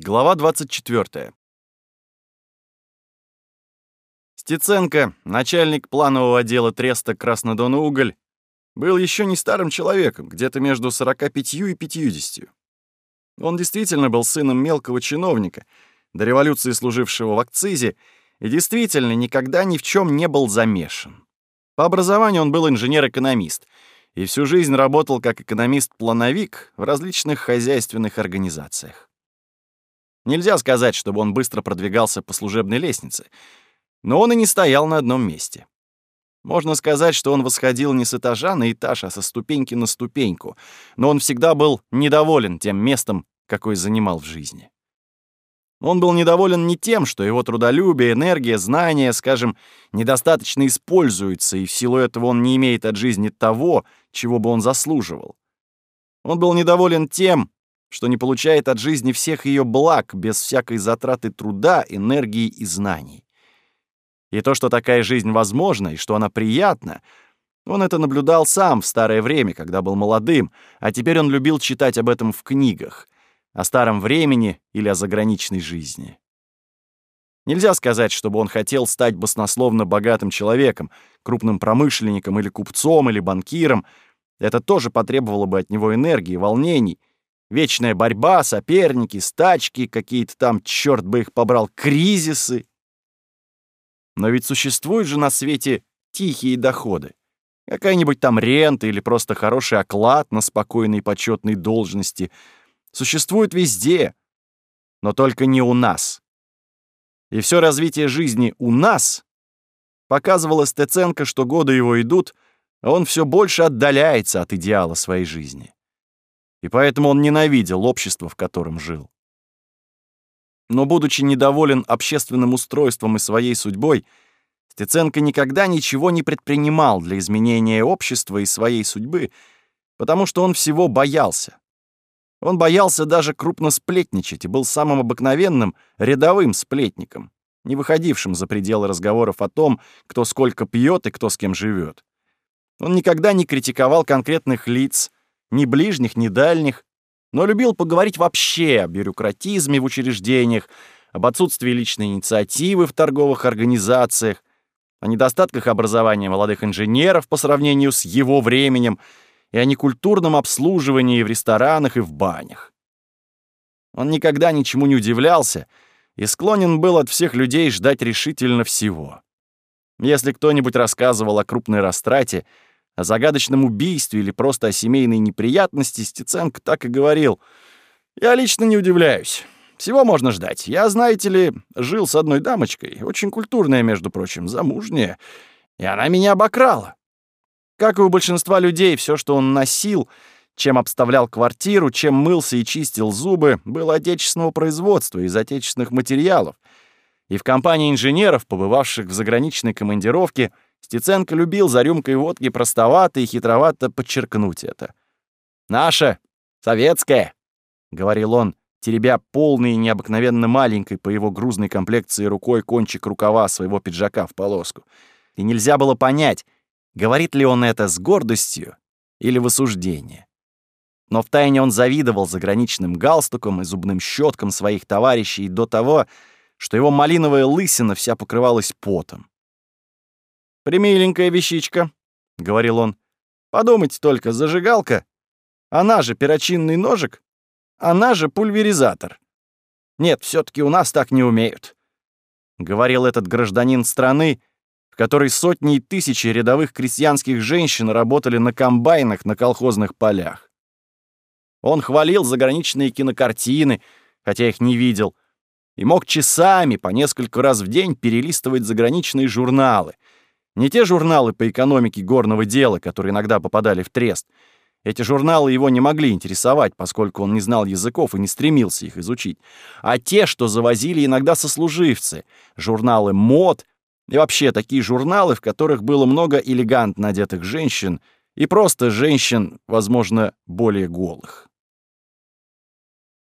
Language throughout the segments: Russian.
Глава 24. Стеценко, начальник планового отдела Треста Краснодон-Уголь, был еще не старым человеком, где-то между 45 и 50. Он действительно был сыном мелкого чиновника, до революции служившего в акцизе, и действительно никогда ни в чем не был замешан. По образованию он был инженер-экономист и всю жизнь работал как экономист-плановик в различных хозяйственных организациях. Нельзя сказать, чтобы он быстро продвигался по служебной лестнице, но он и не стоял на одном месте. Можно сказать, что он восходил не с этажа на этаж, а со ступеньки на ступеньку, но он всегда был недоволен тем местом, какое занимал в жизни. Он был недоволен не тем, что его трудолюбие, энергия, знания, скажем, недостаточно используются, и в силу этого он не имеет от жизни того, чего бы он заслуживал. Он был недоволен тем, что не получает от жизни всех ее благ без всякой затраты труда, энергии и знаний. И то, что такая жизнь возможна и что она приятна, он это наблюдал сам в старое время, когда был молодым, а теперь он любил читать об этом в книгах, о старом времени или о заграничной жизни. Нельзя сказать, чтобы он хотел стать баснословно богатым человеком, крупным промышленником или купцом или банкиром. Это тоже потребовало бы от него энергии, волнений, Вечная борьба, соперники, стачки, какие-то там, черт бы их побрал, кризисы. Но ведь существуют же на свете тихие доходы. Какая-нибудь там рента или просто хороший оклад на спокойной почетной должности. Существует везде, но только не у нас. И все развитие жизни у нас показывало Стеценко, что годы его идут, а он все больше отдаляется от идеала своей жизни и поэтому он ненавидел общество, в котором жил. Но, будучи недоволен общественным устройством и своей судьбой, Стеценко никогда ничего не предпринимал для изменения общества и своей судьбы, потому что он всего боялся. Он боялся даже крупно сплетничать и был самым обыкновенным рядовым сплетником, не выходившим за пределы разговоров о том, кто сколько пьет и кто с кем живет. Он никогда не критиковал конкретных лиц, ни ближних, ни дальних, но любил поговорить вообще о бюрократизме в учреждениях, об отсутствии личной инициативы в торговых организациях, о недостатках образования молодых инженеров по сравнению с его временем и о некультурном обслуживании в ресторанах и в банях. Он никогда ничему не удивлялся и склонен был от всех людей ждать решительно всего. Если кто-нибудь рассказывал о крупной растрате, о загадочном убийстве или просто о семейной неприятности, Стеценко так и говорил. «Я лично не удивляюсь. Всего можно ждать. Я, знаете ли, жил с одной дамочкой, очень культурная, между прочим, замужняя, и она меня обокрала. Как и у большинства людей, все, что он носил, чем обставлял квартиру, чем мылся и чистил зубы, было отечественного производства, из отечественных материалов. И в компании инженеров, побывавших в заграничной командировке, Стеценко любил за рюмкой водки простовато и хитровато подчеркнуть это. «Наша, советская», — говорил он, теребя полный и необыкновенно маленькой по его грузной комплекции рукой кончик рукава своего пиджака в полоску. И нельзя было понять, говорит ли он это с гордостью или в осуждении. Но втайне он завидовал заграничным галстукам и зубным щеткам своих товарищей до того, что его малиновая лысина вся покрывалась потом. «Примиленькая вещичка», — говорил он. «Подумайте только, зажигалка. Она же перочинный ножик, она же пульверизатор. Нет, все таки у нас так не умеют», — говорил этот гражданин страны, в которой сотни и тысячи рядовых крестьянских женщин работали на комбайнах на колхозных полях. Он хвалил заграничные кинокартины, хотя их не видел, и мог часами по несколько раз в день перелистывать заграничные журналы — не те журналы по экономике горного дела, которые иногда попадали в трест. Эти журналы его не могли интересовать, поскольку он не знал языков и не стремился их изучить. А те, что завозили иногда сослуживцы, журналы мод и вообще такие журналы, в которых было много элегантно одетых женщин и просто женщин, возможно, более голых.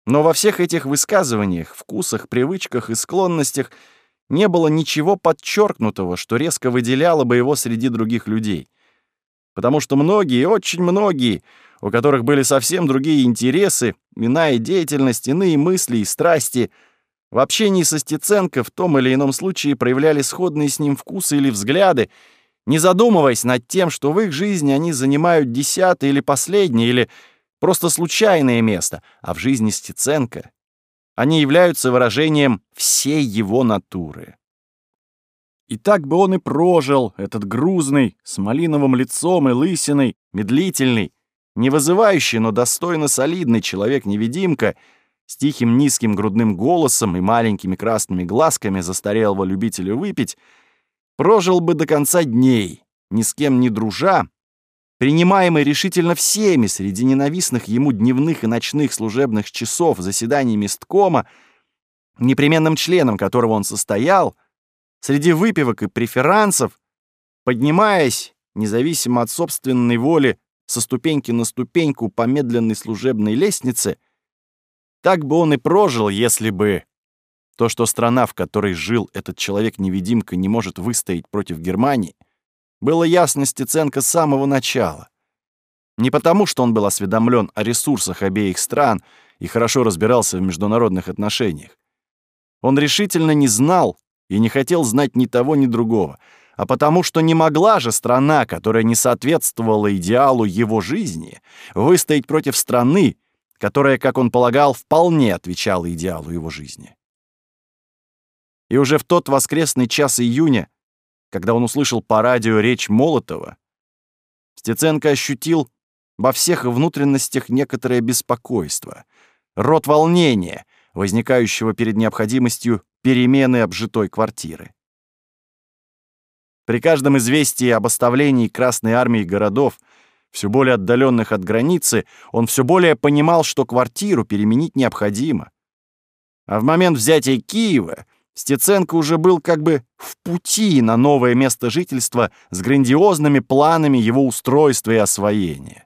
Но во всех этих высказываниях, вкусах, привычках и склонностях – не было ничего подчеркнутого, что резко выделяло бы его среди других людей. потому что многие, очень многие, у которых были совсем другие интересы, иная деятельность, иные мысли и страсти, в общении со Стеценко в том или ином случае проявляли сходные с ним вкусы или взгляды, не задумываясь над тем, что в их жизни они занимают десятое или последнее, или просто случайное место, а в жизни Стеценко они являются выражением всей его натуры. И так бы он и прожил, этот грузный, с малиновым лицом и лысиной, медлительный, не вызывающий, но достойно солидный человек-невидимка, с тихим низким грудным голосом и маленькими красными глазками застарелого любителя выпить, прожил бы до конца дней, ни с кем не дружа, принимаемый решительно всеми среди ненавистных ему дневных и ночных служебных часов заседаний месткома, непременным членом которого он состоял, среди выпивок и преферансов, поднимаясь, независимо от собственной воли, со ступеньки на ступеньку по медленной служебной лестнице, так бы он и прожил, если бы то, что страна, в которой жил этот человек-невидимка, не может выстоять против Германии, было ясно Стеценко с самого начала. Не потому, что он был осведомлен о ресурсах обеих стран и хорошо разбирался в международных отношениях. Он решительно не знал и не хотел знать ни того, ни другого, а потому что не могла же страна, которая не соответствовала идеалу его жизни, выстоять против страны, которая, как он полагал, вполне отвечала идеалу его жизни. И уже в тот воскресный час июня, когда он услышал по радио речь Молотова, Стеценко ощутил во всех внутренностях некоторое беспокойство, род волнения, возникающего перед необходимостью перемены обжитой квартиры. При каждом известии об оставлении Красной Армии городов, все более отдаленных от границы, он все более понимал, что квартиру переменить необходимо. А в момент взятия Киева Стеценко уже был как бы в пути на новое место жительства с грандиозными планами его устройства и освоения.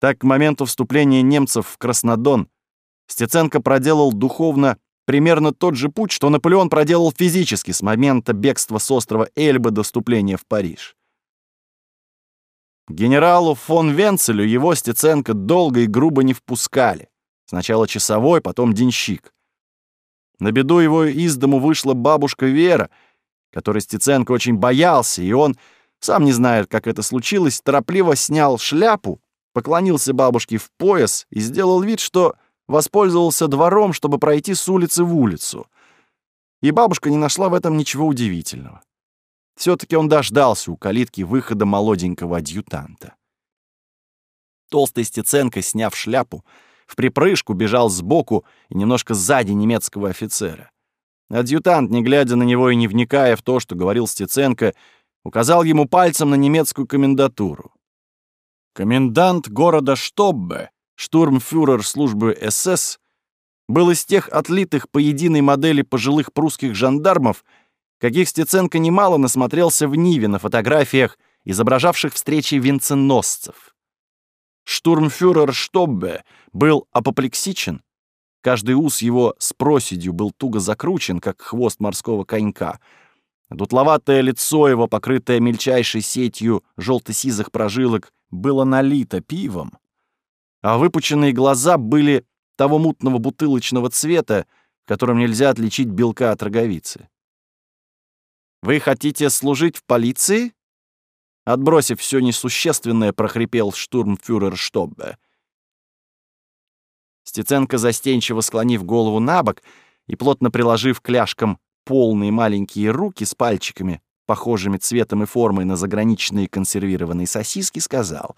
Так, к моменту вступления немцев в Краснодон Стеценко проделал духовно примерно тот же путь, что Наполеон проделал физически с момента бегства с острова Эльбы до вступления в Париж. Генералу фон Венцелю его Стеценко долго и грубо не впускали. Сначала часовой, потом денщик. На беду его из дому вышла бабушка Вера, которой Стеценко очень боялся, и он, сам не знает, как это случилось, торопливо снял шляпу, поклонился бабушке в пояс и сделал вид, что воспользовался двором, чтобы пройти с улицы в улицу. И бабушка не нашла в этом ничего удивительного. все таки он дождался у калитки выхода молоденького адъютанта. Толстый Стеценко, сняв шляпу, в припрыжку бежал сбоку и немножко сзади немецкого офицера. Адъютант, не глядя на него и не вникая в то, что говорил Стеценко, указал ему пальцем на немецкую комендатуру. Комендант города Штоббе, штурмфюрер службы СС, был из тех отлитых по единой модели пожилых прусских жандармов, каких Стеценко немало насмотрелся в Ниве на фотографиях, изображавших встречи венценосцев. Штурмфюрер Штоббе был апоплексичен. Каждый ус его с проседью был туго закручен, как хвост морского конька. Дутловатое лицо его, покрытое мельчайшей сетью желто-сизых прожилок, было налито пивом, а выпученные глаза были того мутного бутылочного цвета, в котором нельзя отличить белка от роговицы. «Вы хотите служить в полиции?» Отбросив все несущественное, прохрипел штурмфюрер Штоббе. Стеценко, застенчиво склонив голову на бок и плотно приложив к ляжкам полные маленькие руки с пальчиками, похожими цветом и формой на заграничные консервированные сосиски, сказал,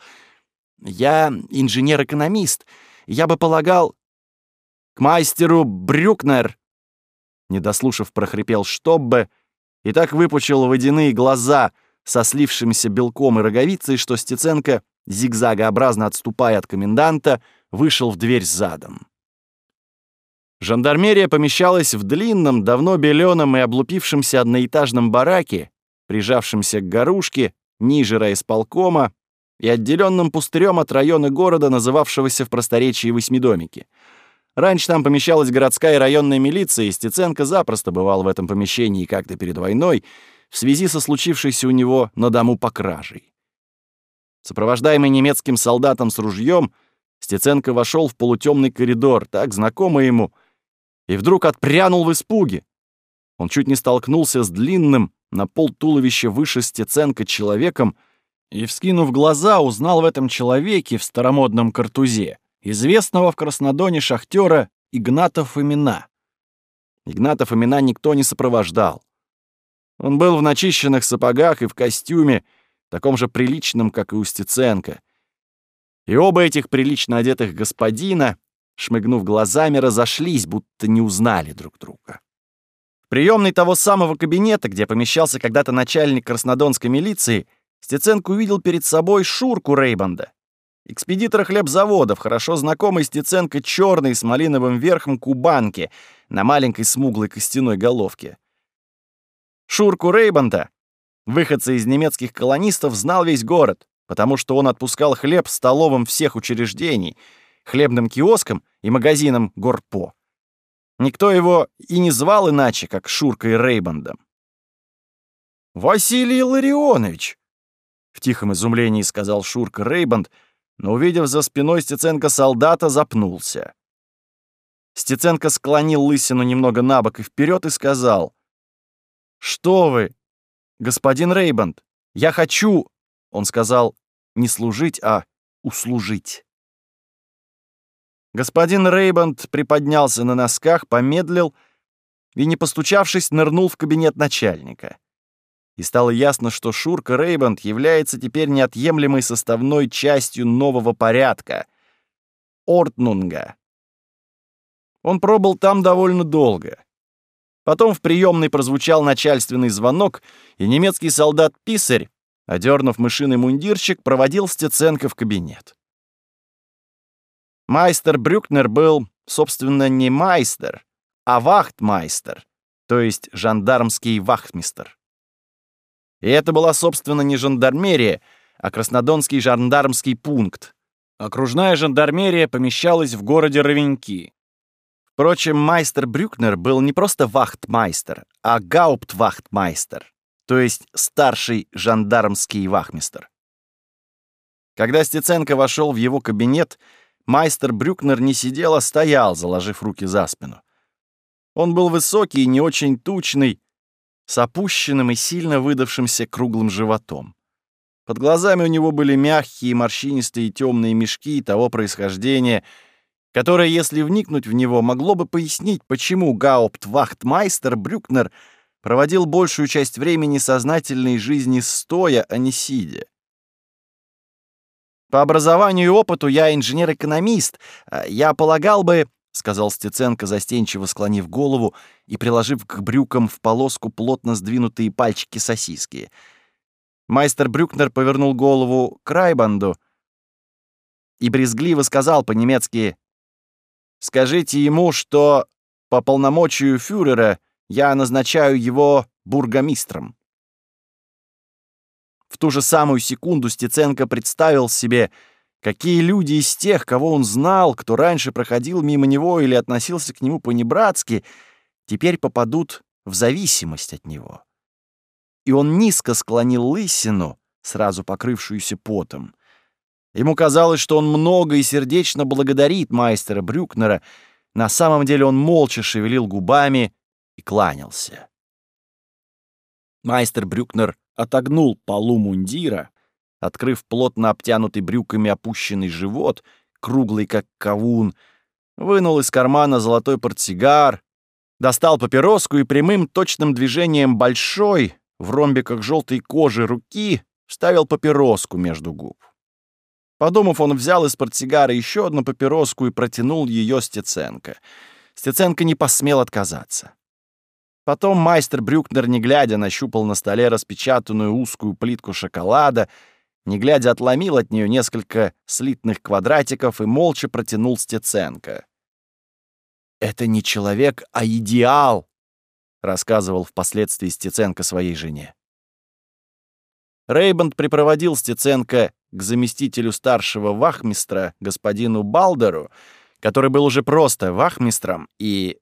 «Я инженер-экономист. Я бы полагал...» «К мастеру Брюкнер!» Недослушав, прохрипел Штоббе и так выпучил водяные глаза — со слившимся белком и роговицей, что Стеценко, зигзагообразно отступая от коменданта, вышел в дверь задом. Жандармерия помещалась в длинном, давно беленом и облупившемся одноэтажном бараке, прижавшемся к горушке, ниже райисполкома и отделенном пустырем от района города, называвшегося в просторечии Восьмидомики. Раньше там помещалась городская и районная милиция, и Стеценко запросто бывал в этом помещении как-то перед войной, в связи со случившейся у него на дому покражей. Сопровождаемый немецким солдатом с ружьем, Стеценко вошел в полутемный коридор, так знакомый ему, и вдруг отпрянул в испуге. Он чуть не столкнулся с длинным, на пол туловища выше Стеценко человеком, и, вскинув глаза, узнал в этом человеке в старомодном картузе известного в Краснодоне шахтера Игната Фомина. Игната Фомина никто не сопровождал. Он был в начищенных сапогах и в костюме, таком же приличном, как и у Стеценко. И оба этих прилично одетых господина, шмыгнув глазами, разошлись, будто не узнали друг друга. В приемной того самого кабинета, где помещался когда-то начальник краснодонской милиции, Стеценко увидел перед собой Шурку Рейбанда, экспедитора хлебзаводов, хорошо знакомый Стеценко черный с малиновым верхом кубанки на маленькой смуглой костяной головке. Шурку Рейбанда, выходца из немецких колонистов, знал весь город, потому что он отпускал хлеб столовым всех учреждений, хлебным киоскам и магазинам Горпо. Никто его и не звал иначе, как Шуркой Рейбандом. «Василий Ларионович!» В тихом изумлении сказал Шурка Рейбанд, но, увидев за спиной Стеценко солдата, запнулся. Стеценко склонил лысину немного на бок и вперед и сказал. «Что вы, господин Рейбанд, я хочу...» Он сказал не служить, а услужить. Господин Рейбанд приподнялся на носках, помедлил и, не постучавшись, нырнул в кабинет начальника и стало ясно, что Шурка Рейбанд является теперь неотъемлемой составной частью нового порядка — Ортнунга. Он пробыл там довольно долго. Потом в приемной прозвучал начальственный звонок, и немецкий солдат-писарь, одернув мышиный мундирчик, проводил Стеценко в кабинет. Майстер Брюкнер был, собственно, не майстер, а вахтмайстер, то есть жандармский вахтмистер. И это была, собственно, не жандармерия, а Краснодонский жандармский пункт. Окружная жандармерия помещалась в городе Ровеньки. Впрочем, майстер Брюкнер был не просто вахтмайстер, а гауптвахтмайстер, то есть старший жандармский вахмистер. Когда Стеценко вошел в его кабинет, майстер Брюкнер не сидел, а стоял, заложив руки за спину. Он был высокий и не очень тучный, с опущенным и сильно выдавшимся круглым животом. Под глазами у него были мягкие, морщинистые темные мешки того происхождения, которое, если вникнуть в него, могло бы пояснить, почему гауптвахтмайстер Брюкнер проводил большую часть времени сознательной жизни стоя, а не сидя. По образованию и опыту я инженер-экономист. А я полагал бы, — сказал Стеценко, застенчиво склонив голову и приложив к брюкам в полоску плотно сдвинутые пальчики сосиски. Майстер Брюкнер повернул голову к Райбанду и брезгливо сказал по-немецки «Скажите ему, что по полномочию фюрера я назначаю его бургомистром». В ту же самую секунду Стеценко представил себе, Какие люди из тех, кого он знал, кто раньше проходил мимо него или относился к нему по-небратски, теперь попадут в зависимость от него. И он низко склонил лысину, сразу покрывшуюся потом. Ему казалось, что он много и сердечно благодарит мастера Брюкнера, на самом деле он молча шевелил губами и кланялся. Майстер Брюкнер отогнул полу мундира, открыв плотно обтянутый брюками опущенный живот, круглый как кавун, вынул из кармана золотой портсигар, достал папироску и прямым точным движением большой, в ромбиках желтой кожи руки, вставил папироску между губ. Подумав, он взял из портсигара еще одну папироску и протянул ее Стеценко. Стеценко не посмел отказаться. Потом майстер Брюкнер, не глядя, нащупал на столе распечатанную узкую плитку шоколада не глядя, отломил от нее несколько слитных квадратиков и молча протянул Стеценко. «Это не человек, а идеал», — рассказывал впоследствии Стеценко своей жене. Рейбанд припроводил Стеценко к заместителю старшего вахмистра, господину Балдеру, который был уже просто вахмистром и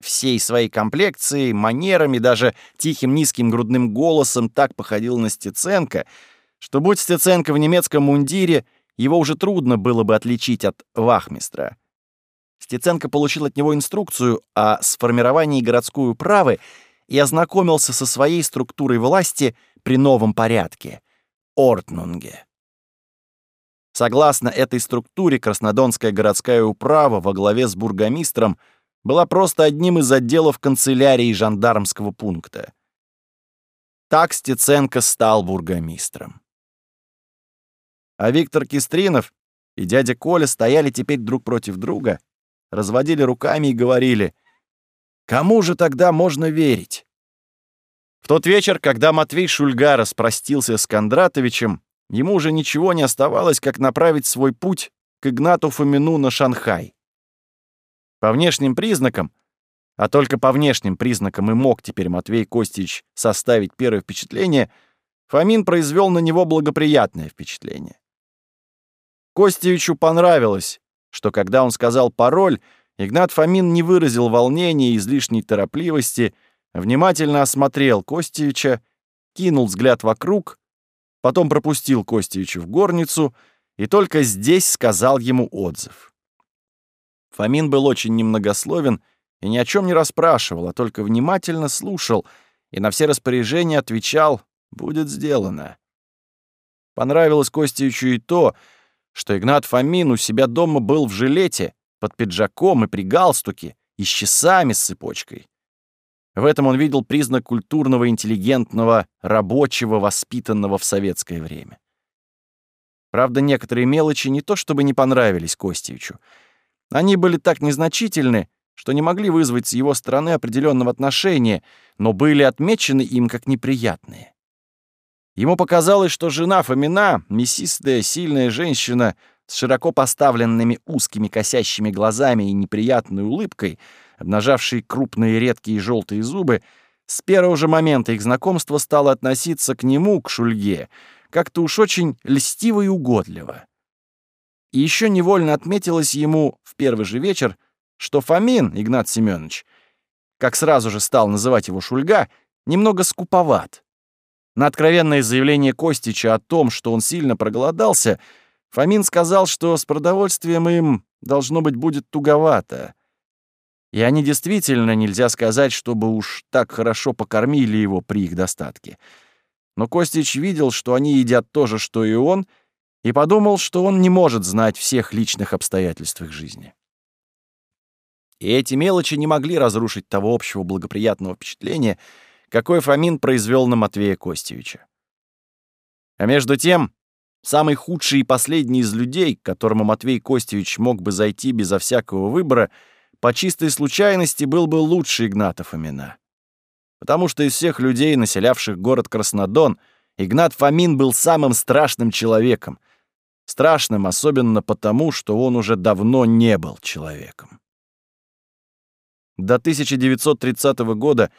всей своей комплекцией, манерами, даже тихим низким грудным голосом так походил на Стеценко — что будь Стеценко в немецком мундире, его уже трудно было бы отличить от вахмистра. Стеценко получил от него инструкцию о сформировании городской управы и ознакомился со своей структурой власти при новом порядке — Ортнунге. Согласно этой структуре, Краснодонская городская управа во главе с бургомистром была просто одним из отделов канцелярии жандармского пункта. Так Стеценко стал бургомистром. А Виктор Кистринов и дядя Коля стояли теперь друг против друга, разводили руками и говорили, «Кому же тогда можно верить?» В тот вечер, когда Матвей Шульга распростился с Кондратовичем, ему уже ничего не оставалось, как направить свой путь к Игнату Фомину на Шанхай. По внешним признакам, а только по внешним признакам и мог теперь Матвей Костич составить первое впечатление, Фомин произвел на него благоприятное впечатление. Костевичу понравилось, что когда он сказал пароль, Игнат Фомин не выразил волнения и излишней торопливости, внимательно осмотрел Костевича, кинул взгляд вокруг, потом пропустил Костевича в горницу и только здесь сказал ему отзыв. Фомин был очень немногословен и ни о чем не расспрашивал, а только внимательно слушал и на все распоряжения отвечал «будет сделано». Понравилось Костевичу и то, что Игнат Фомин у себя дома был в жилете, под пиджаком и при галстуке, и с часами с цепочкой. В этом он видел признак культурного, интеллигентного, рабочего, воспитанного в советское время. Правда, некоторые мелочи не то чтобы не понравились Костевичу. Они были так незначительны, что не могли вызвать с его стороны определенного отношения, но были отмечены им как неприятные. Ему показалось, что жена Фомина, мясистая, сильная женщина с широко поставленными узкими косящими глазами и неприятной улыбкой, обнажавшей крупные редкие желтые зубы, с первого же момента их знакомства стала относиться к нему, к Шульге, как-то уж очень льстиво и угодливо. И еще невольно отметилось ему в первый же вечер, что Фомин, Игнат Семенович, как сразу же стал называть его Шульга, немного скуповат. На откровенное заявление Костича о том, что он сильно проголодался, Фомин сказал, что с продовольствием им, должно быть, будет туговато. И они действительно, нельзя сказать, чтобы уж так хорошо покормили его при их достатке. Но Костич видел, что они едят то же, что и он, и подумал, что он не может знать всех личных обстоятельств их жизни. И эти мелочи не могли разрушить того общего благоприятного впечатления, какой Фомин произвел на Матвея Костевича. А между тем, самый худший и последний из людей, к которому Матвей Костевич мог бы зайти безо всякого выбора, по чистой случайности был бы лучше Игната Фомина. Потому что из всех людей, населявших город Краснодон, Игнат Фомин был самым страшным человеком. Страшным особенно потому, что он уже давно не был человеком. До 1930 года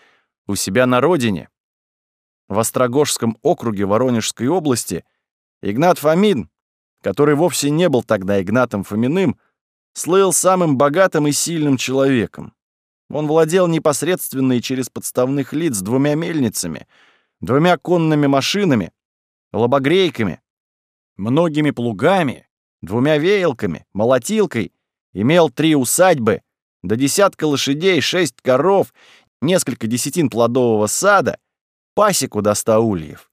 у себя на родине, в Острогожском округе Воронежской области, Игнат Фомин, который вовсе не был тогда Игнатом Фоминым, слыл самым богатым и сильным человеком. Он владел непосредственно и через подставных лиц двумя мельницами, двумя конными машинами, лобогрейками, многими плугами, двумя веялками, молотилкой, имел три усадьбы, до десятка лошадей, шесть коров несколько десятин плодового сада, пасеку до ста ульев.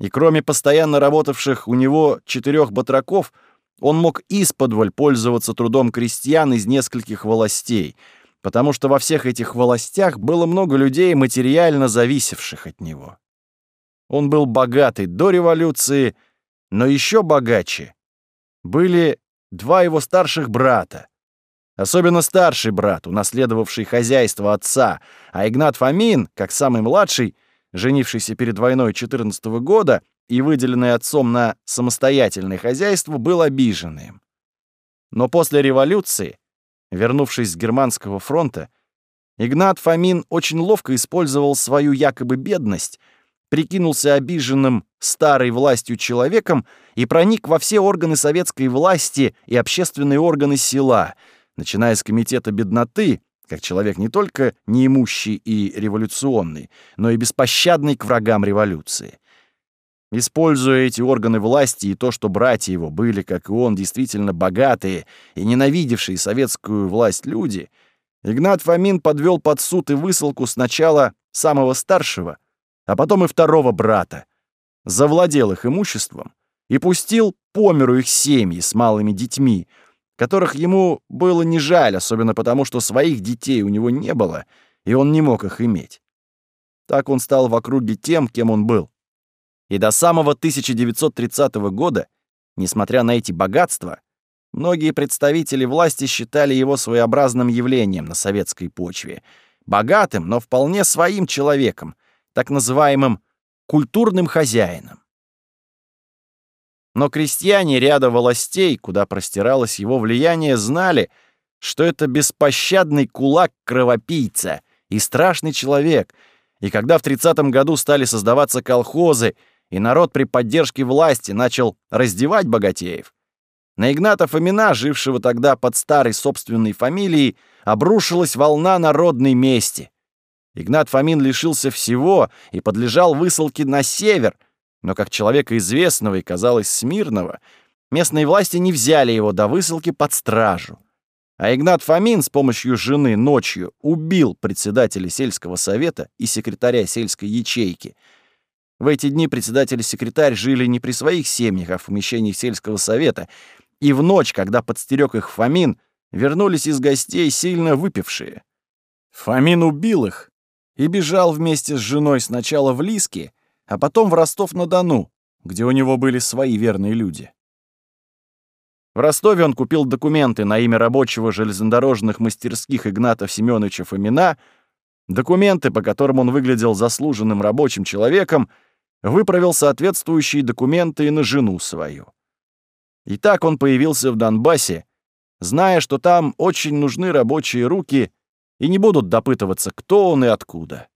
И кроме постоянно работавших у него четырех батраков, он мог исподволь пользоваться трудом крестьян из нескольких властей, потому что во всех этих властях было много людей, материально зависевших от него. Он был богатый до революции, но еще богаче были два его старших брата, Особенно старший брат, унаследовавший хозяйство отца, а Игнат Фомин, как самый младший, женившийся перед войной 14 -го года и выделенный отцом на самостоятельное хозяйство, был обиженным. Но после революции, вернувшись с германского фронта, Игнат Фомин очень ловко использовал свою якобы бедность, прикинулся обиженным старой властью человеком и проник во все органы советской власти и общественные органы села — начиная с комитета бедноты, как человек не только неимущий и революционный, но и беспощадный к врагам революции. Используя эти органы власти и то, что братья его были, как и он, действительно богатые и ненавидевшие советскую власть люди, Игнат Фомин подвел под суд и высылку сначала самого старшего, а потом и второго брата, завладел их имуществом и пустил по миру их семьи с малыми детьми, которых ему было не жаль, особенно потому, что своих детей у него не было, и он не мог их иметь. Так он стал в округе тем, кем он был. И до самого 1930 года, несмотря на эти богатства, многие представители власти считали его своеобразным явлением на советской почве, богатым, но вполне своим человеком, так называемым культурным хозяином. Но крестьяне ряда властей, куда простиралось его влияние, знали, что это беспощадный кулак-кровопийца и страшный человек, и когда в 30 году стали создаваться колхозы, и народ при поддержке власти начал раздевать богатеев, на Игната Фомина, жившего тогда под старой собственной фамилией, обрушилась волна народной мести. Игнат Фомин лишился всего и подлежал высылке на север, но как человека известного и, казалось, смирного, местные власти не взяли его до высылки под стражу. А Игнат Фомин с помощью жены ночью убил председателя сельского совета и секретаря сельской ячейки. В эти дни председатель и секретарь жили не при своих семьях, а в помещении сельского совета, и в ночь, когда подстерег их Фомин, вернулись из гостей сильно выпившие. Фомин убил их, и бежал вместе с женой сначала в Лиски, а потом в Ростов-на-Дону, где у него были свои верные люди. В Ростове он купил документы на имя рабочего железнодорожных мастерских Игната Семеновича Фомина, документы, по которым он выглядел заслуженным рабочим человеком, выправил соответствующие документы и на жену свою. И так он появился в Донбассе, зная, что там очень нужны рабочие руки и не будут допытываться, кто он и откуда.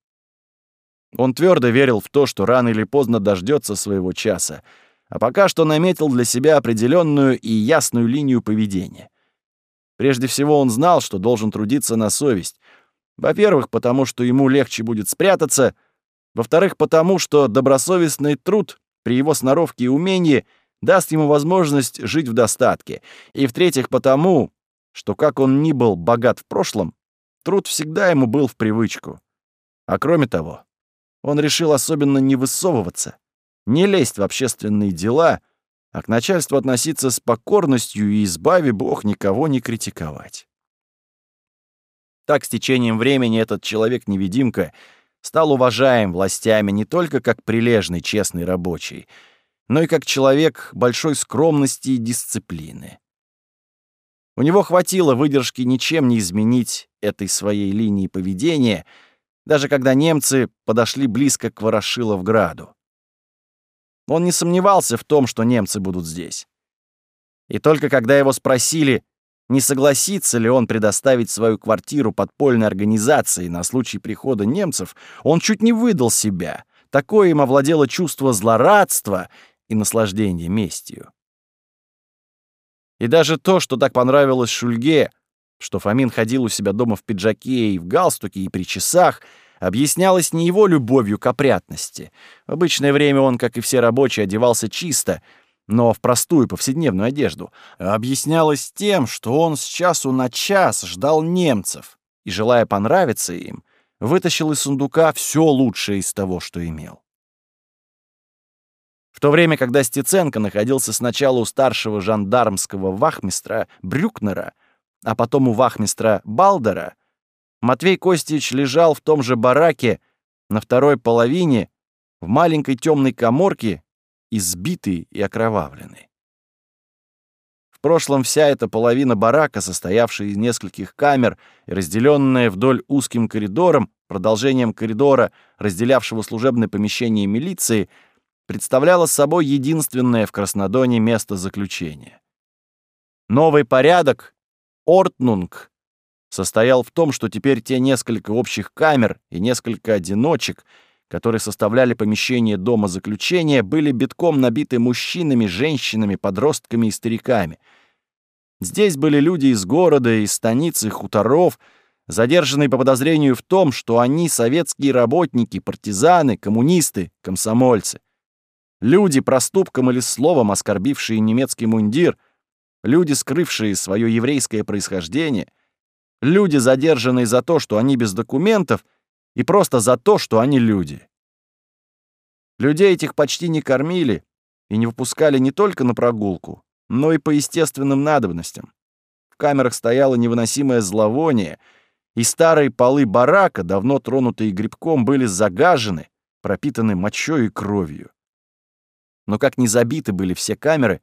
Он твердо верил в то, что рано или поздно дождется своего часа, а пока что наметил для себя определенную и ясную линию поведения. Прежде всего он знал, что должен трудиться на совесть. Во-первых, потому что ему легче будет спрятаться, во-вторых, потому что добросовестный труд при его сноровке и умении даст ему возможность жить в достатке, и в-третьих, потому что, как он ни был богат в прошлом, Труд всегда ему был в привычку. А кроме того, он решил особенно не высовываться, не лезть в общественные дела, а к начальству относиться с покорностью и избави Бог никого не критиковать. Так, с течением времени этот человек-невидимка стал уважаем властями не только как прилежный, честный рабочий, но и как человек большой скромности и дисциплины. У него хватило выдержки ничем не изменить этой своей линии поведения, даже когда немцы подошли близко к Ворошиловграду. Он не сомневался в том, что немцы будут здесь. И только когда его спросили, не согласится ли он предоставить свою квартиру подпольной организации на случай прихода немцев, он чуть не выдал себя. Такое им овладело чувство злорадства и наслаждения местью. И даже то, что так понравилось Шульге, что Фомин ходил у себя дома в пиджаке и в галстуке и при часах, объяснялось не его любовью к опрятности. В обычное время он, как и все рабочие, одевался чисто, но в простую повседневную одежду, объяснялось тем, что он с часу на час ждал немцев и, желая понравиться им, вытащил из сундука все лучшее из того, что имел. В то время, когда Стеценко находился сначала у старшего жандармского вахмистра Брюкнера, а потом у вахмистра Балдера, Матвей Костич лежал в том же бараке на второй половине в маленькой темной коморке, избитый и окровавленный. В прошлом вся эта половина барака, состоявшая из нескольких камер и разделенная вдоль узким коридором, продолжением коридора, разделявшего служебное помещение милиции, представляла собой единственное в Краснодоне место заключения. Новый порядок, Ортнунг, состоял в том, что теперь те несколько общих камер и несколько одиночек, которые составляли помещение дома заключения, были битком набиты мужчинами, женщинами, подростками и стариками. Здесь были люди из города, из станиц и хуторов, задержанные по подозрению в том, что они советские работники, партизаны, коммунисты, комсомольцы. Люди, проступком или словом оскорбившие немецкий мундир, люди, скрывшие свое еврейское происхождение, люди, задержанные за то, что они без документов, и просто за то, что они люди. Людей этих почти не кормили и не выпускали не только на прогулку, но и по естественным надобностям. В камерах стояло невыносимое зловоние, и старые полы барака, давно тронутые грибком, были загажены, пропитаны мочой и кровью. Но как не забиты были все камеры,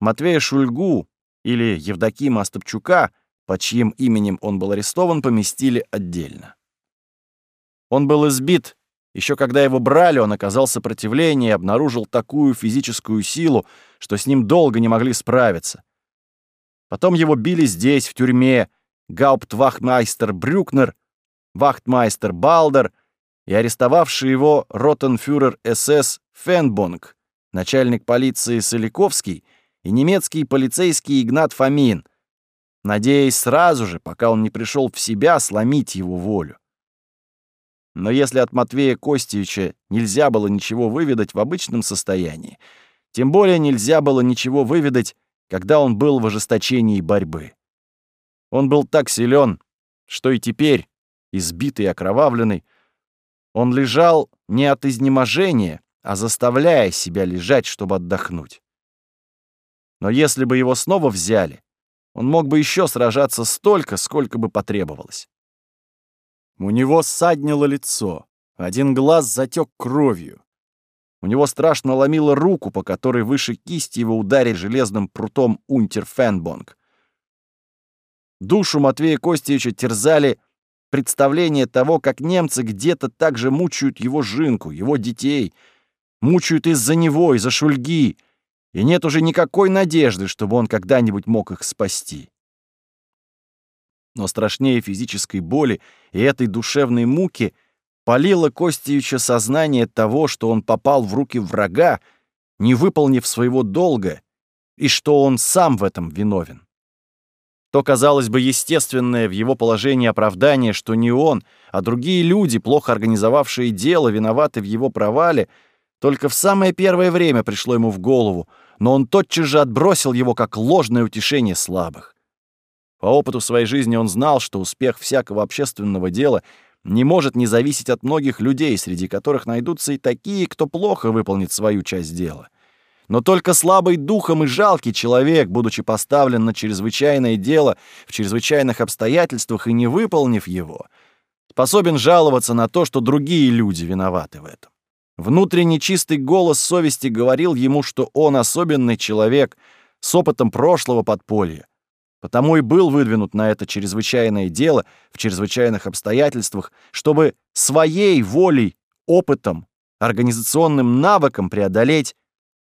Матвея Шульгу или Евдокима Остапчука, под чьим именем он был арестован, поместили отдельно. Он был избит еще когда его брали, он оказал сопротивление и обнаружил такую физическую силу, что с ним долго не могли справиться. Потом его били здесь, в тюрьме, гауптвахтмайстер Брюкнер, вахтмайстер Балдер и арестовавший его ротенфюрер СС Фенбонг, начальник полиции Соликовский и немецкий полицейский Игнат Фомин, надеясь сразу же, пока он не пришел в себя, сломить его волю. Но если от Матвея Костевича нельзя было ничего выведать в обычном состоянии, тем более нельзя было ничего выведать, когда он был в ожесточении борьбы. Он был так силен, что и теперь, избитый и окровавленный, он лежал не от изнеможения, а заставляя себя лежать, чтобы отдохнуть. Но если бы его снова взяли, он мог бы еще сражаться столько, сколько бы потребовалось. У него ссаднило лицо, один глаз затек кровью. У него страшно ломило руку, по которой выше кисти его ударит железным прутом унтер Фенбонг. Душу Матвея Костевича терзали представление того, как немцы где-то так же мучают его жинку, его детей, мучают из-за него, из-за шульги, и нет уже никакой надежды, чтобы он когда-нибудь мог их спасти. Но страшнее физической боли и этой душевной муки полило Костевича сознание того, что он попал в руки врага, не выполнив своего долга, и что он сам в этом виновен. То, казалось бы, естественное в его положении оправдание, что не он, а другие люди, плохо организовавшие дело, виноваты в его провале, только в самое первое время пришло ему в голову, но он тотчас же отбросил его как ложное утешение слабых. По опыту своей жизни он знал, что успех всякого общественного дела не может не зависеть от многих людей, среди которых найдутся и такие, кто плохо выполнит свою часть дела. Но только слабый духом и жалкий человек, будучи поставлен на чрезвычайное дело в чрезвычайных обстоятельствах и не выполнив его, способен жаловаться на то, что другие люди виноваты в этом. Внутренний чистый голос совести говорил ему, что он особенный человек с опытом прошлого подполья, Потому и был выдвинут на это чрезвычайное дело в чрезвычайных обстоятельствах, чтобы своей волей, опытом, организационным навыком преодолеть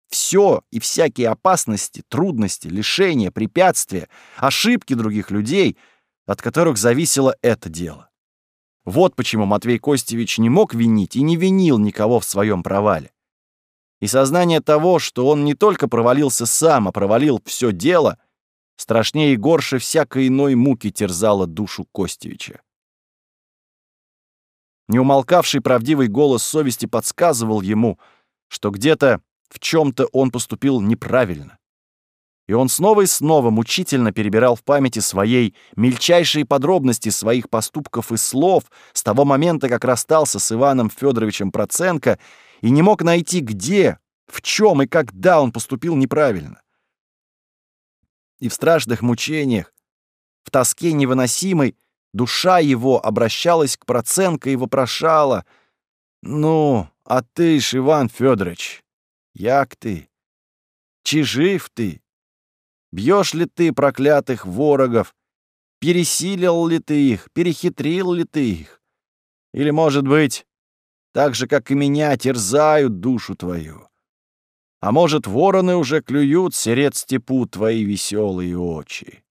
все и всякие опасности, трудности, лишения, препятствия, ошибки других людей, от которых зависело это дело. Вот почему Матвей Костевич не мог винить и не винил никого в своем провале. И сознание того, что он не только провалился сам, а провалил все дело — страшнее и горше всякой иной муки терзала душу Костевича. Неумолкавший правдивый голос совести подсказывал ему, что где-то в чем-то он поступил неправильно. И он снова и снова мучительно перебирал в памяти своей мельчайшие подробности своих поступков и слов с того момента, как расстался с Иваном Федоровичем Проценко, и не мог найти, где, в чем и когда он поступил неправильно и в страшных мучениях, в тоске невыносимой, душа его обращалась к Проценко и вопрошала, «Ну, а ты ж, Иван Федорович, як ты? Чи жив ты? Бьешь ли ты проклятых ворогов? Пересилил ли ты их? Перехитрил ли ты их? Или, может быть, так же, как и меня, терзают душу твою? А может, вороны уже клюют серед степу твои веселые очи.